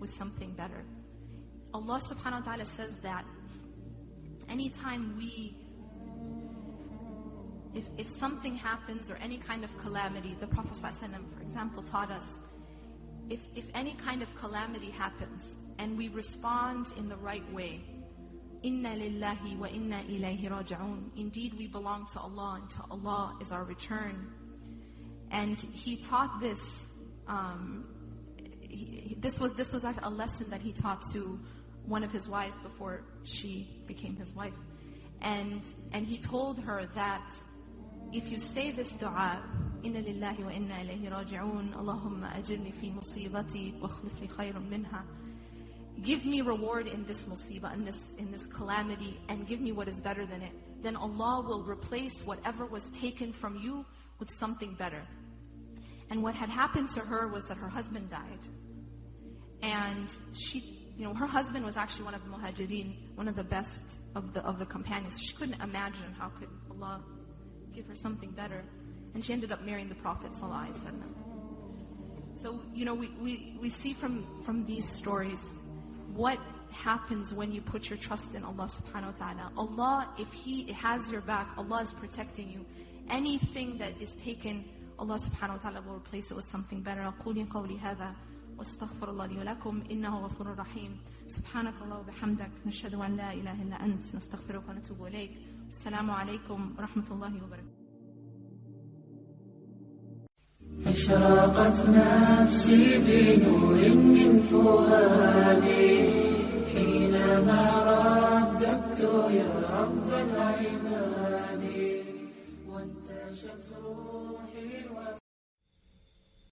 with something better. Allah subhanahu wa ta'ala says that anytime we if, if something happens or any kind of calamity, the Prophet for example, taught us if, if any kind of calamity happens and we respond in the right way, Inna lillahi wa inna ilayhi. Indeed, we belong to Allah and to Allah is our return. And he taught this, um, this was, this was a lesson that he taught to one of his wives before she became his wife. And, and he told her that if you say this dua, Inna lillahi wa inna ilayhi raji'un, Allahumma ajirni fi musibati wa li khayran minha. Give me reward in this musibah, in this, in this calamity, and give me what is better than it. Then Allah will replace whatever was taken from you with something better. And what had happened to her was that her husband died. And she, you know, her husband was actually one of the muhajirin, one of the best of the, of the companions. She couldn't imagine how could Allah give her something better. And she ended up marrying the Prophet So, you know, we, we, we see from, from these stories what happens when you put your trust in Allah subhanahu wa ta'ala. Allah, if He has your back, Allah is protecting you. Anything that is taken, Allah subhanahu ta'ala will replace it with something better. واستغفر الله لي ولكم إنه غفور رحيم. سبحانك الله وبحمدك نشهد أن لا إله إلا أنت نستغفرك ونتوب إليك. السلام عليكم ورحمة الله وبركاته. أشرقت نفسي بنور من فؤادي حينما رددت يا رب العباد وانتشت روحي